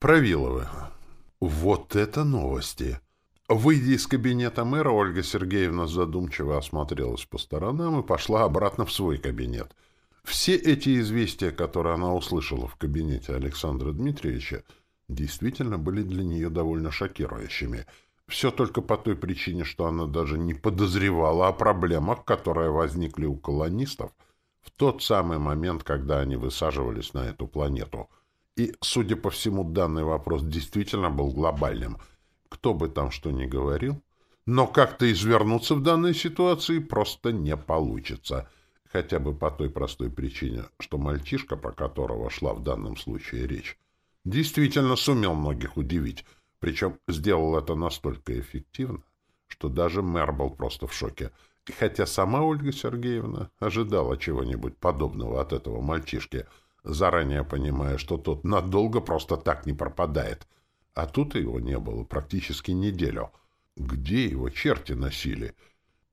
Провиловы. Вот это новости! Выйдя из кабинета мэра, Ольга Сергеевна задумчиво осмотрелась по сторонам и пошла обратно в свой кабинет. Все эти известия, которые она услышала в кабинете Александра Дмитриевича, действительно были для нее довольно шокирующими. Все только по той причине, что она даже не подозревала о проблемах, которые возникли у колонистов в тот самый момент, когда они высаживались на эту планету. И, судя по всему, данный вопрос действительно был глобальным – кто бы там что ни говорил, но как-то извернуться в данной ситуации просто не получится. Хотя бы по той простой причине, что мальчишка, про которого шла в данном случае речь, действительно сумел многих удивить, причем сделал это настолько эффективно, что даже мэр был просто в шоке. Хотя сама Ольга Сергеевна ожидала чего-нибудь подобного от этого мальчишки, заранее понимая, что тот надолго просто так не пропадает — а тут его не было практически неделю. Где его черти носили?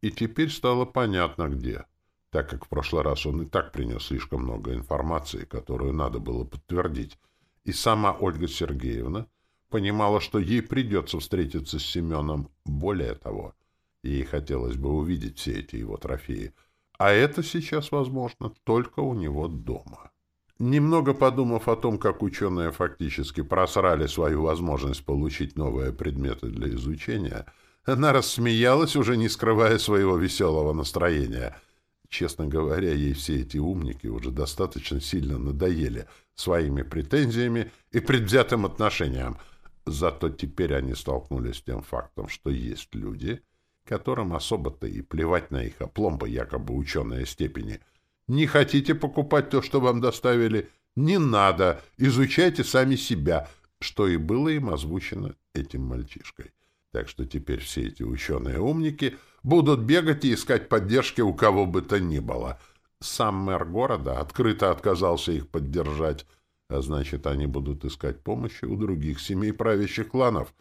И теперь стало понятно, где. Так как в прошлый раз он и так принес слишком много информации, которую надо было подтвердить. И сама Ольга Сергеевна понимала, что ей придется встретиться с Семеном. Более того, ей хотелось бы увидеть все эти его трофеи. А это сейчас возможно только у него дома. Немного подумав о том, как ученые фактически просрали свою возможность получить новые предметы для изучения, она рассмеялась, уже не скрывая своего веселого настроения. Честно говоря, ей все эти умники уже достаточно сильно надоели своими претензиями и предвзятым отношением. Зато теперь они столкнулись с тем фактом, что есть люди, которым особо-то и плевать на их опломбы якобы ученые степени – не хотите покупать то, что вам доставили? Не надо. Изучайте сами себя, что и было им озвучено этим мальчишкой. Так что теперь все эти ученые-умники будут бегать и искать поддержки у кого бы то ни было. Сам мэр города открыто отказался их поддержать, а значит, они будут искать помощи у других семей правящих кланов.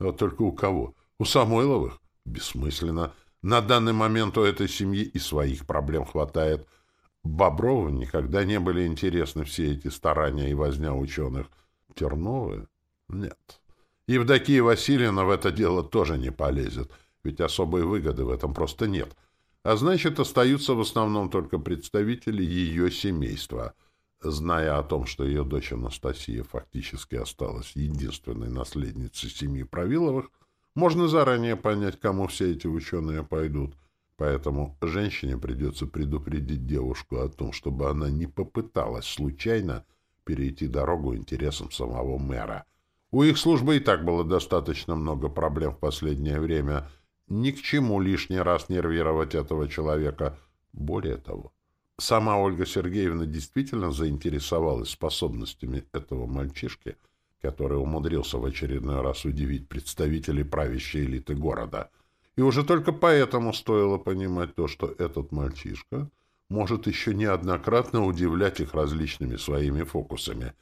Вот только у кого? У Самойловых? Бессмысленно. На данный момент у этой семьи и своих проблем хватает — Боброву никогда не были интересны все эти старания и возня ученых. Терновы? Нет. Евдокия Васильевна в это дело тоже не полезет, ведь особой выгоды в этом просто нет. А значит, остаются в основном только представители ее семейства. Зная о том, что ее дочь Анастасия фактически осталась единственной наследницей семьи Правиловых, можно заранее понять, кому все эти ученые пойдут. Поэтому женщине придется предупредить девушку о том, чтобы она не попыталась случайно перейти дорогу интересам самого мэра. У их службы и так было достаточно много проблем в последнее время. Ни к чему лишний раз нервировать этого человека. Более того, сама Ольга Сергеевна действительно заинтересовалась способностями этого мальчишки, который умудрился в очередной раз удивить представителей правящей элиты города — и уже только поэтому стоило понимать то, что этот мальчишка может еще неоднократно удивлять их различными своими фокусами.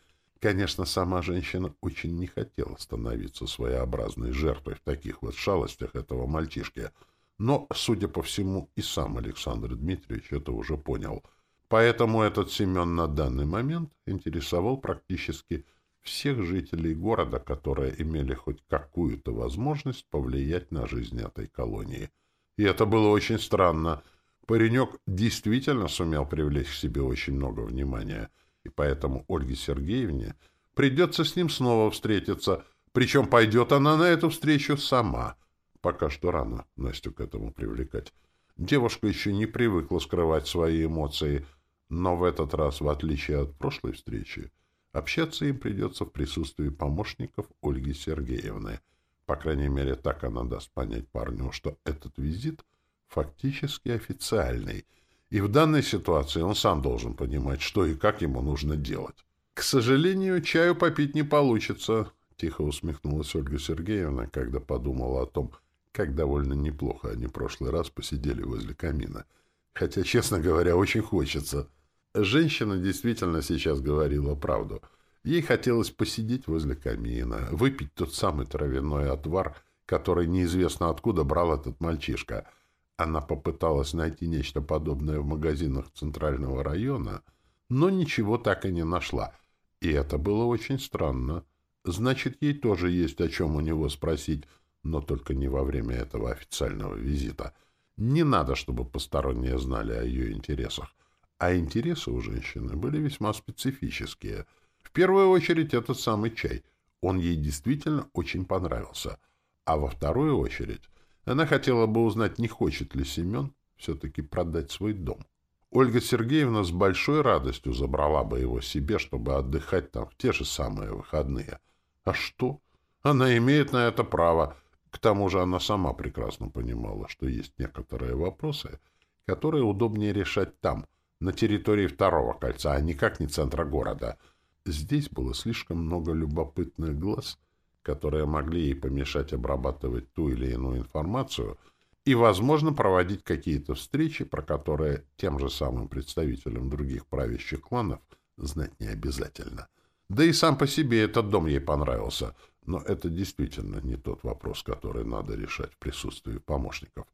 Конечно, сама женщина очень не хотела становиться своеобразной жертвой в таких вот шалостях этого мальчишки, но, судя по всему, и сам Александр Дмитриевич это уже понял. Поэтому этот Семен на данный момент интересовал практически всех жителей города, которые имели хоть какую-то возможность повлиять на жизнь этой колонии. И это было очень странно. Паренек действительно сумел привлечь к себе очень много внимания, и поэтому Ольге Сергеевне придется с ним снова встретиться, причем пойдет она на эту встречу сама. Пока что рано Настю к этому привлекать. Девушка еще не привыкла скрывать свои эмоции, но в этот раз, в отличие от прошлой встречи, Общаться им придется в присутствии помощников Ольги Сергеевны. По крайней мере, так она даст понять парню, что этот визит фактически официальный, и в данной ситуации он сам должен понимать, что и как ему нужно делать. «К сожалению, чаю попить не получится», — тихо усмехнулась Ольга Сергеевна, когда подумала о том, как довольно неплохо они в прошлый раз посидели возле камина. Хотя, честно говоря, очень хочется — Женщина действительно сейчас говорила правду. Ей хотелось посидеть возле камина, выпить тот самый травяной отвар, который неизвестно откуда брал этот мальчишка. Она попыталась найти нечто подобное в магазинах центрального района, но ничего так и не нашла. И это было очень странно. Значит, ей тоже есть о чем у него спросить, но только не во время этого официального визита. Не надо, чтобы посторонние знали о ее интересах. А интересы у женщины были весьма специфические. В первую очередь, этот самый чай. Он ей действительно очень понравился. А во вторую очередь, она хотела бы узнать, не хочет ли Семен все-таки продать свой дом. Ольга Сергеевна с большой радостью забрала бы его себе, чтобы отдыхать там в те же самые выходные. А что? Она имеет на это право. К тому же она сама прекрасно понимала, что есть некоторые вопросы, которые удобнее решать там, на территории второго кольца, а никак не центра города. Здесь было слишком много любопытных глаз, которые могли ей помешать обрабатывать ту или иную информацию — и, возможно, проводить какие-то встречи, про которые тем же самым представителям других правящих кланов знать не обязательно. Да и сам по себе этот дом ей понравился, но это действительно не тот вопрос, который надо решать в присутствии помощников.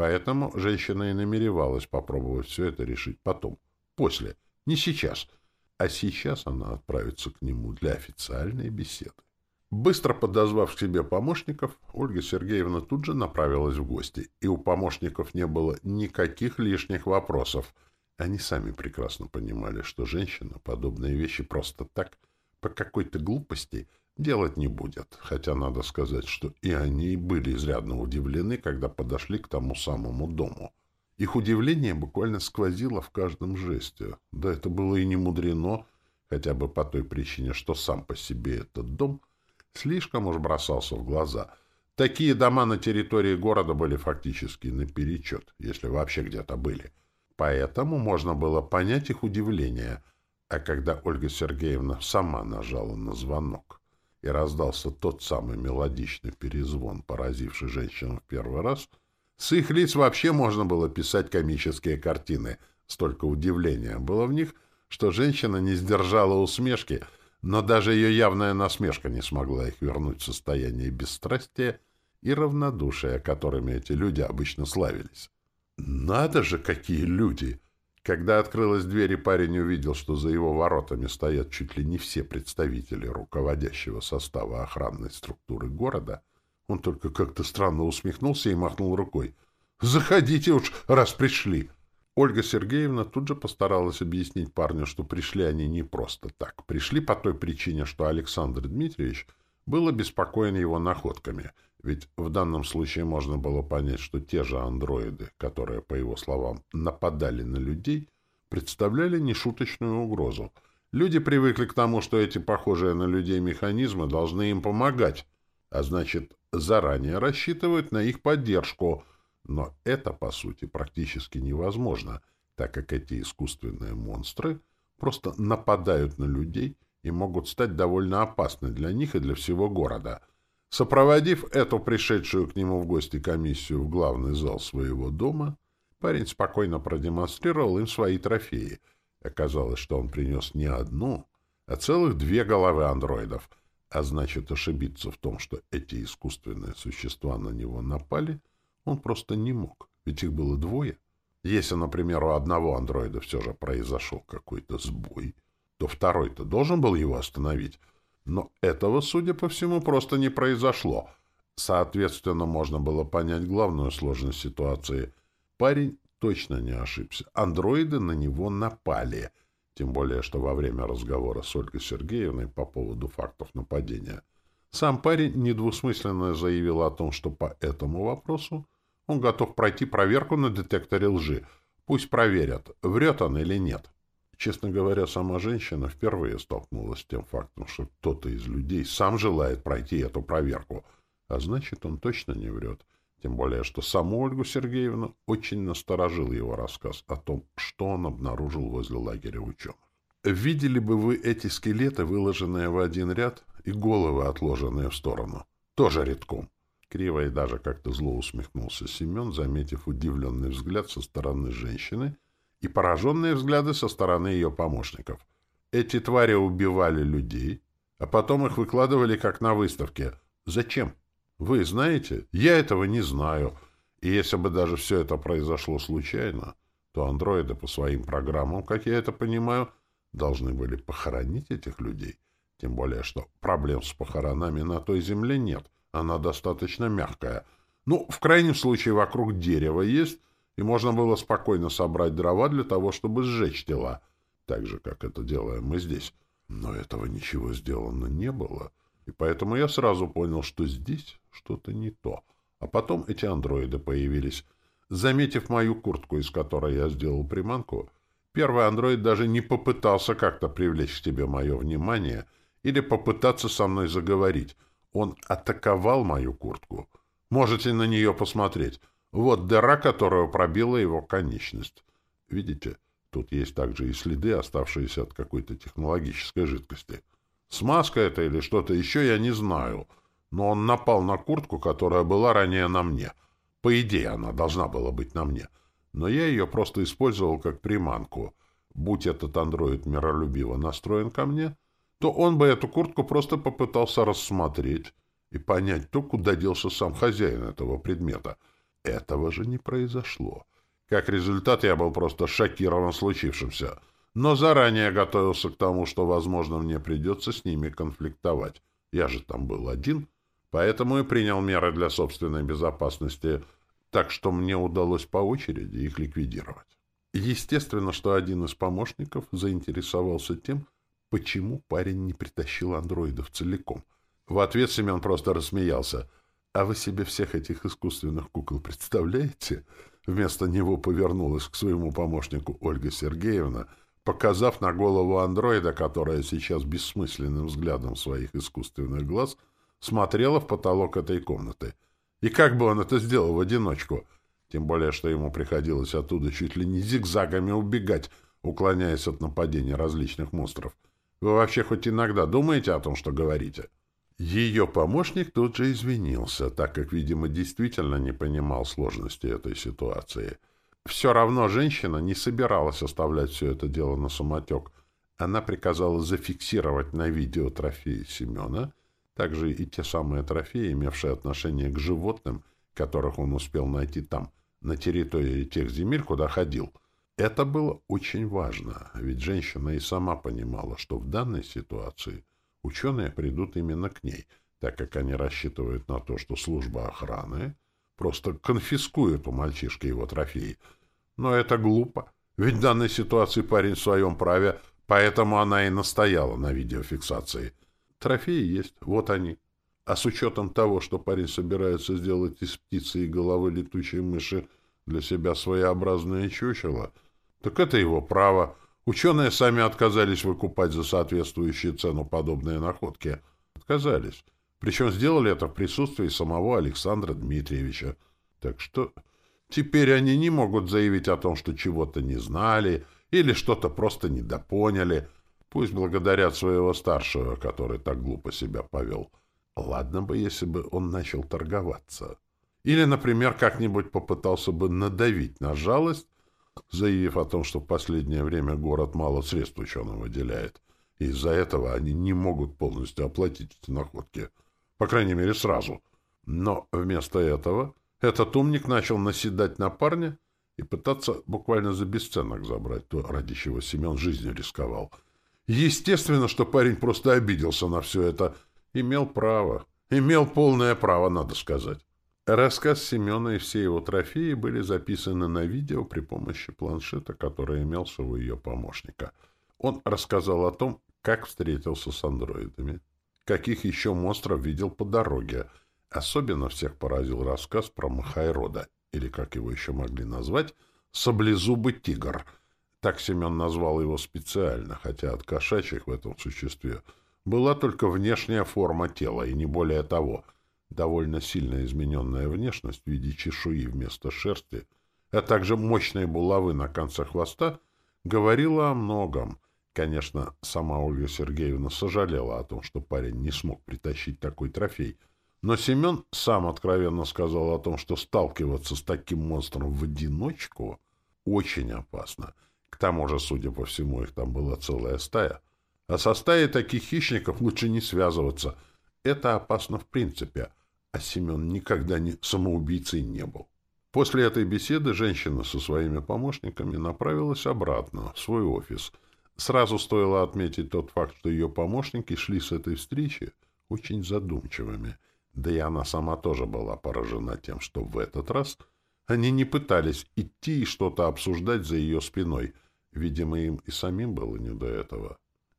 Поэтому женщина и намеревалась попробовать все это решить потом, после, не сейчас. А сейчас она отправится к нему для официальной беседы. Быстро подозвав к себе помощников, Ольга Сергеевна тут же направилась в гости, и у помощников не было никаких лишних вопросов. Они сами прекрасно понимали, что женщина подобные вещи просто так, по какой-то глупости, делать не будет, хотя надо сказать, что и они были изрядно удивлены, когда подошли к тому самому дому. Их удивление буквально сквозило в каждом жесте. Да это было и не мудрено, хотя бы по той причине, что сам по себе этот дом — слишком уж бросался в глаза. Такие дома на территории города были фактически наперечет, если вообще где-то были. Поэтому можно было понять их удивление. А когда Ольга Сергеевна сама нажала на звонок и раздался тот самый мелодичный перезвон, поразивший женщину в первый раз, с их лиц вообще можно было писать комические картины. Столько удивления было в них, что женщина не сдержала усмешки — но даже ее явная насмешка не смогла их вернуть в состояние бесстрастия и равнодушия, которыми эти люди обычно славились. «Надо же, какие люди!» Когда открылась дверь, и парень увидел, что за его воротами стоят чуть ли не все представители руководящего состава охранной структуры города, он только как-то странно усмехнулся и махнул рукой. «Заходите уж, раз пришли!» Ольга Сергеевна тут же постаралась объяснить парню, что пришли они не просто так. Пришли по той причине, что Александр Дмитриевич был обеспокоен его находками, ведь в данном случае можно было понять, что те же андроиды, которые, по его словам, нападали на людей, представляли нешуточную угрозу. Люди привыкли к тому, что эти похожие на людей механизмы должны им помогать, а значит, заранее рассчитывают на их поддержку — но это, по сути, практически невозможно, так как эти искусственные монстры просто нападают на людей и могут стать довольно опасны для них и для всего города. Сопроводив эту пришедшую к нему в гости комиссию в главный зал своего дома, парень спокойно продемонстрировал им свои трофеи. Оказалось, что он принес не одну, а целых две головы андроидов, а значит, ошибиться в том, что эти искусственные существа на него напали — он просто не мог, ведь их было двое. Если, например, у одного андроида все же произошел какой-то сбой, то второй-то должен был его остановить. Но этого, судя по всему, просто не произошло. Соответственно, можно было понять главную сложность ситуации. Парень точно не ошибся. Андроиды на него напали. Тем более, что во время разговора с Ольгой Сергеевной по поводу фактов нападения сам парень недвусмысленно заявил о том, что по этому вопросу он готов пройти проверку на детекторе лжи. Пусть проверят, врет он или нет. Честно говоря, сама женщина впервые столкнулась с тем фактом, что кто-то из людей сам желает пройти эту проверку. А значит, он точно не врет. Тем более, что саму Ольгу Сергеевну очень насторожил его рассказ о том, что он обнаружил возле лагеря ученых. Видели бы вы эти скелеты, выложенные в один ряд, и головы, отложенные в сторону. Тоже редком. Криво и даже как-то зло усмехнулся Семен, заметив удивленный взгляд со стороны женщины и пораженные взгляды со стороны ее помощников. Эти твари убивали людей, а потом их выкладывали как на выставке. Зачем? Вы знаете? Я этого не знаю. И если бы даже все это произошло случайно, то андроиды по своим программам, как я это понимаю, должны были похоронить этих людей. Тем более, что проблем с похоронами на той земле нет. Она достаточно мягкая. Ну, в крайнем случае, вокруг дерева есть, и можно было спокойно собрать дрова для того, чтобы сжечь тела. Так же, как это делаем мы здесь. Но этого ничего сделано не было. И поэтому я сразу понял, что здесь что-то не то. А потом эти андроиды появились. Заметив мою куртку, из которой я сделал приманку, первый андроид даже не попытался как-то привлечь к тебе мое внимание — или попытаться со мной заговорить. Он атаковал мою куртку. Можете на нее посмотреть. Вот дыра, которую пробила его конечность. Видите, тут есть также и следы, оставшиеся от какой-то технологической жидкости. Смазка это или что-то еще, я не знаю. Но он напал на куртку, которая была ранее на мне. По идее, она должна была быть на мне. Но я ее просто использовал как приманку. Будь этот андроид миролюбиво настроен ко мне, то он бы эту куртку просто попытался рассмотреть и понять то, куда делся сам хозяин этого предмета. Этого же не произошло. Как результат, я был просто шокирован случившимся, но заранее готовился к тому, что, возможно, мне придется с ними конфликтовать. Я же там был один, поэтому и принял меры для собственной безопасности, так что мне удалось по очереди их ликвидировать. Естественно, что один из помощников заинтересовался тем, почему парень не притащил андроидов целиком. В ответ Семен просто рассмеялся. «А вы себе всех этих искусственных кукол представляете?» Вместо него повернулась к своему помощнику Ольга Сергеевна, показав на голову андроида, которая сейчас бессмысленным взглядом своих искусственных глаз смотрела в потолок этой комнаты. И как бы он это сделал в одиночку? Тем более, что ему приходилось оттуда чуть ли не зигзагами убегать, уклоняясь от нападения различных монстров. Вы вообще хоть иногда думаете о том, что говорите?» Ее помощник тут же извинился, так как, видимо, действительно не понимал сложности этой ситуации. Все равно женщина не собиралась оставлять все это дело на самотек. Она приказала зафиксировать на видео трофеи Семена, также и те самые трофеи, имевшие отношение к животным, которых он успел найти там, на территории тех земель, куда ходил — это было очень важно, ведь женщина и сама понимала, что в данной ситуации ученые придут именно к ней, так как они рассчитывают на то, что служба охраны просто конфискует у мальчишки его трофеи. Но это глупо, ведь в данной ситуации парень в своем праве, поэтому она и настояла на видеофиксации. Трофеи есть, вот они. А с учетом того, что парень собирается сделать из птицы и головы летучей мыши для себя своеобразное чучело — так это его право. Ученые сами отказались выкупать за соответствующую цену подобные находки. Отказались. Причем сделали это в присутствии самого Александра Дмитриевича. Так что теперь они не могут заявить о том, что чего-то не знали или что-то просто недопоняли. Пусть благодарят своего старшего, который так глупо себя повел. Ладно бы, если бы он начал торговаться. Или, например, как-нибудь попытался бы надавить на жалость заявив о том, что в последнее время город мало средств ученым выделяет. И из-за этого они не могут полностью оплатить эти находки. По крайней мере, сразу. Но вместо этого этот умник начал наседать на парня и пытаться буквально за бесценок забрать то, ради чего Семен жизнью рисковал. Естественно, что парень просто обиделся на все это. Имел право. Имел полное право, надо сказать. Рассказ Семена и все его трофеи были записаны на видео при помощи планшета, который имелся у ее помощника. Он рассказал о том, как встретился с андроидами, каких еще монстров видел по дороге. Особенно всех поразил рассказ про Махайрода, или, как его еще могли назвать, «Саблезубый тигр». Так Семен назвал его специально, хотя от кошачьих в этом существе была только внешняя форма тела, и не более того — довольно сильно измененная внешность в виде чешуи вместо шерсти, а также мощные булавы на конце хвоста, говорила о многом. Конечно, сама Ольга Сергеевна сожалела о том, что парень не смог притащить такой трофей, но Семен сам откровенно сказал о том, что сталкиваться с таким монстром в одиночку очень опасно. К тому же, судя по всему, их там была целая стая. А со стаей таких хищников лучше не связываться. Это опасно в принципе — а Семен никогда не самоубийцей не был. После этой беседы женщина со своими помощниками направилась обратно, в свой офис, Сразу стоило отметить тот факт, что ее помощники шли с этой встречи очень задумчивыми. Да и она сама тоже была поражена тем, что в этот раз они не пытались идти и что-то обсуждать за ее спиной. Видимо, им и самим было не до этого.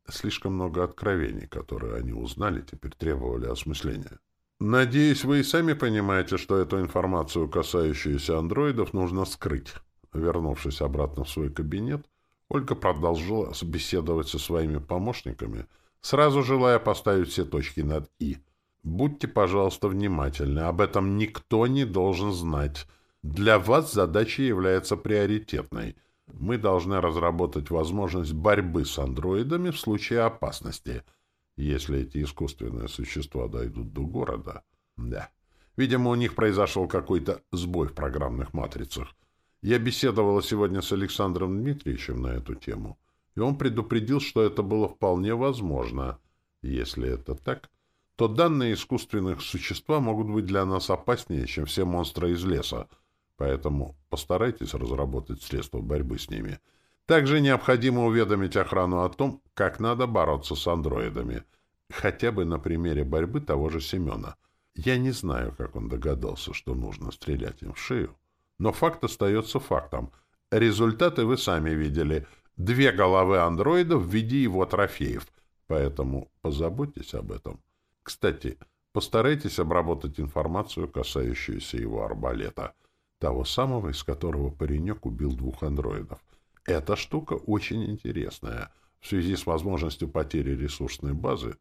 Слишком много откровений, которые они узнали, теперь требовали осмысления. «Надеюсь, вы и сами понимаете, что эту информацию, касающуюся андроидов, нужно скрыть». Вернувшись обратно в свой кабинет, Ольга продолжила беседовать со своими помощниками, сразу желая поставить все точки над «и». «Будьте, пожалуйста, внимательны. Об этом никто не должен знать. Для вас задача является приоритетной. Мы должны разработать возможность борьбы с андроидами в случае опасности» если эти искусственные существа дойдут до города. Да. Видимо, у них произошел какой-то сбой в программных матрицах. Я беседовала сегодня с Александром Дмитриевичем на эту тему, и он предупредил, что это было вполне возможно. Если это так, то данные искусственных существа могут быть для нас опаснее, чем все монстры из леса, поэтому постарайтесь разработать средства борьбы с ними — также необходимо уведомить охрану о том, как надо бороться с андроидами, хотя бы на примере борьбы того же Семена. Я не знаю, как он догадался, что нужно стрелять им в шею, но факт остается фактом. Результаты вы сами видели. Две головы андроида в виде его трофеев, поэтому позаботьтесь об этом. Кстати, постарайтесь обработать информацию, касающуюся его арбалета, того самого, из которого паренек убил двух андроидов. Эта штука очень интересная. В связи с возможностью потери ресурсной базы,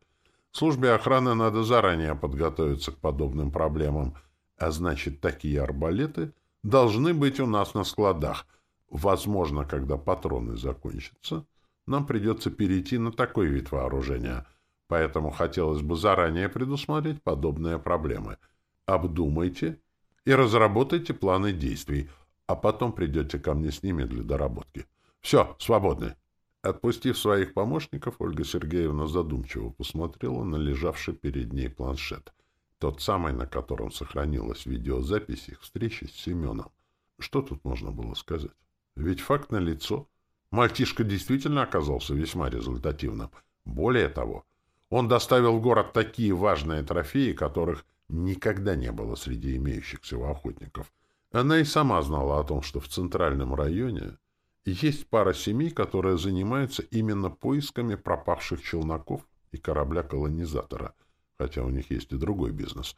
службе охраны надо заранее подготовиться к подобным проблемам, а значит, такие арбалеты должны быть у нас на складах. Возможно, когда патроны закончатся, нам придется перейти на такой вид вооружения, поэтому хотелось бы заранее предусмотреть подобные проблемы. Обдумайте и разработайте планы действий — а потом придете ко мне с ними для доработки. Все, свободны. Отпустив своих помощников, Ольга Сергеевна задумчиво посмотрела на лежавший перед ней планшет. Тот самый, на котором сохранилась видеозапись их встречи с Семеном. Что тут можно было сказать? Ведь факт налицо. Мальчишка действительно оказался весьма результативным. Более того, он доставил в город такие важные трофеи, которых никогда не было среди имеющихся у охотников — она и сама знала о том, что в центральном районе есть пара семей, которые занимаются именно поисками пропавших челноков и корабля-колонизатора, хотя у них есть и другой бизнес.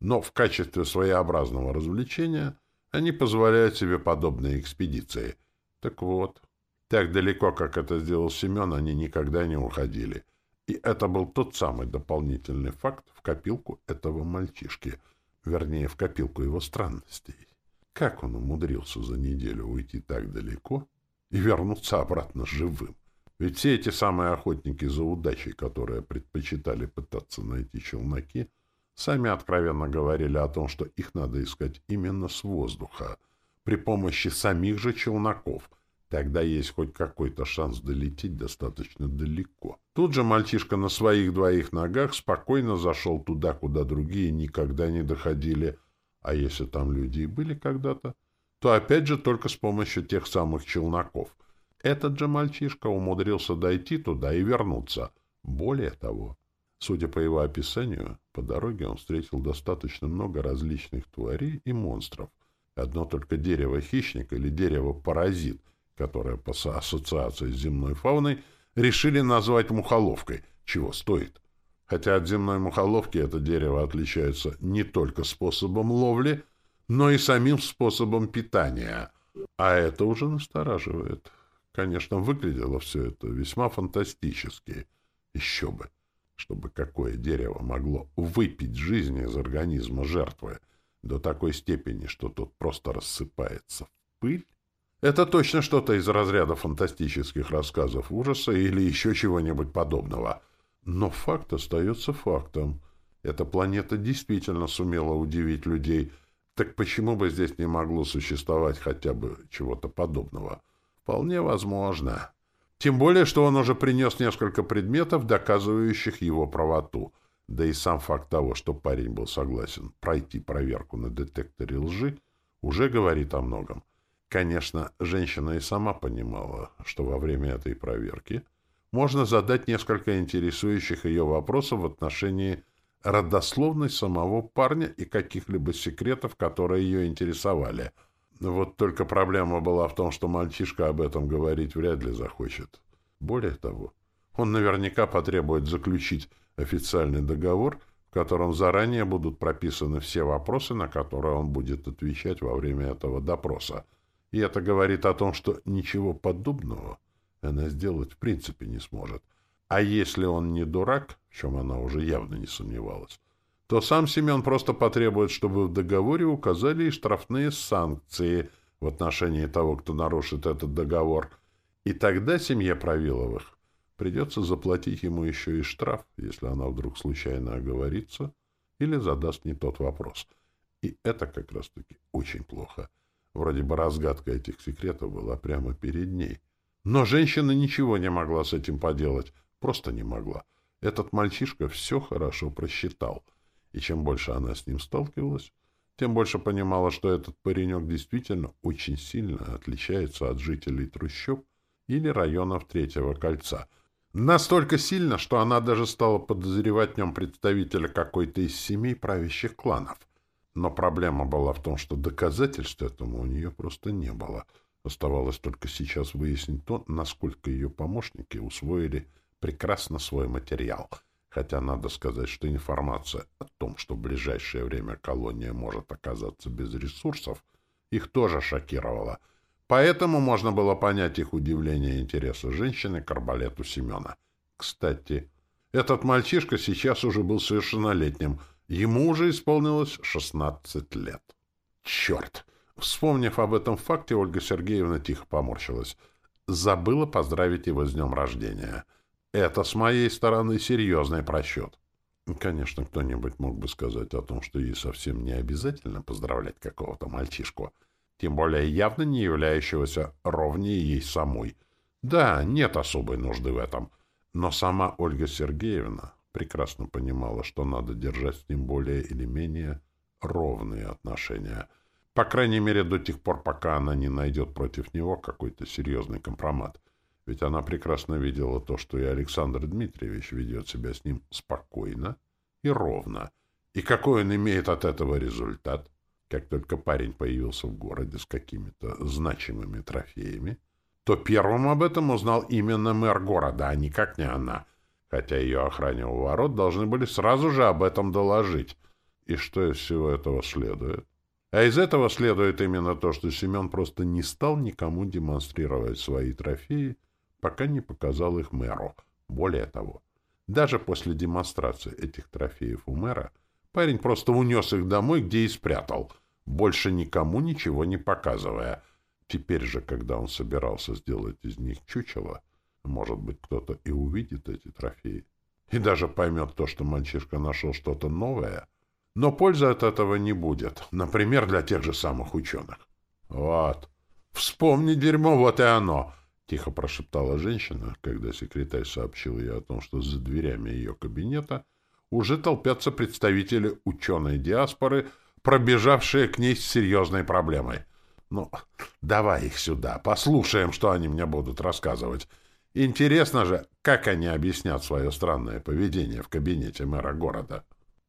Но в качестве своеобразного развлечения они позволяют себе подобные экспедиции. Так вот, так далеко, как это сделал Семен, они никогда не уходили. И это был тот самый дополнительный факт в копилку этого мальчишки, вернее, в копилку его странностей. Как он умудрился за неделю уйти так далеко и вернуться обратно живым? Ведь все эти самые охотники за удачей, которые предпочитали пытаться найти челноки, сами откровенно говорили о том, что их надо искать именно с воздуха, при помощи самих же челноков. Тогда есть хоть какой-то шанс долететь достаточно далеко. Тут же мальчишка на своих двоих ногах спокойно зашел туда, куда другие никогда не доходили, а если там люди и были когда-то, то опять же только с помощью тех самых челноков. Этот же мальчишка умудрился дойти туда и вернуться. Более того, судя по его описанию, по дороге он встретил достаточно много различных тварей и монстров. Одно только дерево-хищник или дерево-паразит, которое по ассоциации с земной фауной решили назвать мухоловкой, чего стоит. Хотя от земной мухоловки это дерево отличается не только способом ловли, но и самим способом питания. А это уже настораживает. Конечно, выглядело все это весьма фантастически. Еще бы, чтобы какое дерево могло выпить жизнь из организма жертвы до такой степени, что тот просто рассыпается в пыль. Это точно что-то из разряда фантастических рассказов ужаса или еще чего-нибудь подобного — но факт остается фактом. Эта планета действительно сумела удивить людей. Так почему бы здесь не могло существовать хотя бы чего-то подобного? Вполне возможно. Тем более, что он уже принес несколько предметов, доказывающих его правоту. Да и сам факт того, что парень был согласен пройти проверку на детекторе лжи, уже говорит о многом. Конечно, женщина и сама понимала, что во время этой проверки можно задать несколько интересующих ее вопросов в отношении родословной самого парня и каких-либо секретов, которые ее интересовали. Вот только проблема была в том, что мальчишка об этом говорить вряд ли захочет. Более того, он наверняка потребует заключить официальный договор, в котором заранее будут прописаны все вопросы, на которые он будет отвечать во время этого допроса. И это говорит о том, что ничего подобного она сделать в принципе не сможет. А если он не дурак, в чем она уже явно не сомневалась, то сам Семен просто потребует, чтобы в договоре указали и штрафные санкции в отношении того, кто нарушит этот договор. И тогда семье Правиловых придется заплатить ему еще и штраф, если она вдруг случайно оговорится или задаст не тот вопрос. И это как раз-таки очень плохо. Вроде бы разгадка этих секретов была прямо перед ней — но женщина ничего не могла с этим поделать. Просто не могла. Этот мальчишка все хорошо просчитал. И чем больше она с ним сталкивалась, тем больше понимала, что этот паренек действительно очень сильно отличается от жителей трущоб или районов Третьего кольца. Настолько сильно, что она даже стала подозревать в нем представителя какой-то из семей правящих кланов. Но проблема была в том, что доказательств этому у нее просто не было — Оставалось только сейчас выяснить то, насколько ее помощники усвоили прекрасно свой материал. Хотя надо сказать, что информация о том, что в ближайшее время колония может оказаться без ресурсов, их тоже шокировала. Поэтому можно было понять их удивление и интереса женщины к арбалету Семена. Кстати, этот мальчишка сейчас уже был совершеннолетним. Ему уже исполнилось 16 лет. Черт! Вспомнив об этом факте, Ольга Сергеевна тихо поморщилась. Забыла поздравить его с днем рождения. Это с моей стороны серьезный просчет. Конечно, кто-нибудь мог бы сказать о том, что ей совсем не обязательно поздравлять какого-то мальчишку, тем более явно не являющегося ровнее ей самой. Да, нет особой нужды в этом. Но сама Ольга Сергеевна прекрасно понимала, что надо держать с ним более или менее ровные отношения — по крайней мере, до тех пор, пока она не найдет против него какой-то серьезный компромат. Ведь она прекрасно видела то, что и Александр Дмитриевич ведет себя с ним спокойно и ровно. И какой он имеет от этого результат? Как только парень появился в городе с какими-то значимыми трофеями, то первым об этом узнал именно мэр города, а никак не она, хотя ее охране у ворот должны были сразу же об этом доложить. И что из всего этого следует? А из этого следует именно то, что Семен просто не стал никому демонстрировать свои трофеи, пока не показал их мэру. Более того, даже после демонстрации этих трофеев у мэра, парень просто унес их домой, где и спрятал, больше никому ничего не показывая. Теперь же, когда он собирался сделать из них чучело, может быть, кто-то и увидит эти трофеи, и даже поймет то, что мальчишка нашел что-то новое — но пользы от этого не будет. Например, для тех же самых ученых. Вот. Вспомни дерьмо, вот и оно. Тихо прошептала женщина, когда секретарь сообщил ей о том, что за дверями ее кабинета уже толпятся представители ученой диаспоры, пробежавшие к ней с серьезной проблемой. Ну, давай их сюда, послушаем, что они мне будут рассказывать. Интересно же, как они объяснят свое странное поведение в кабинете мэра города.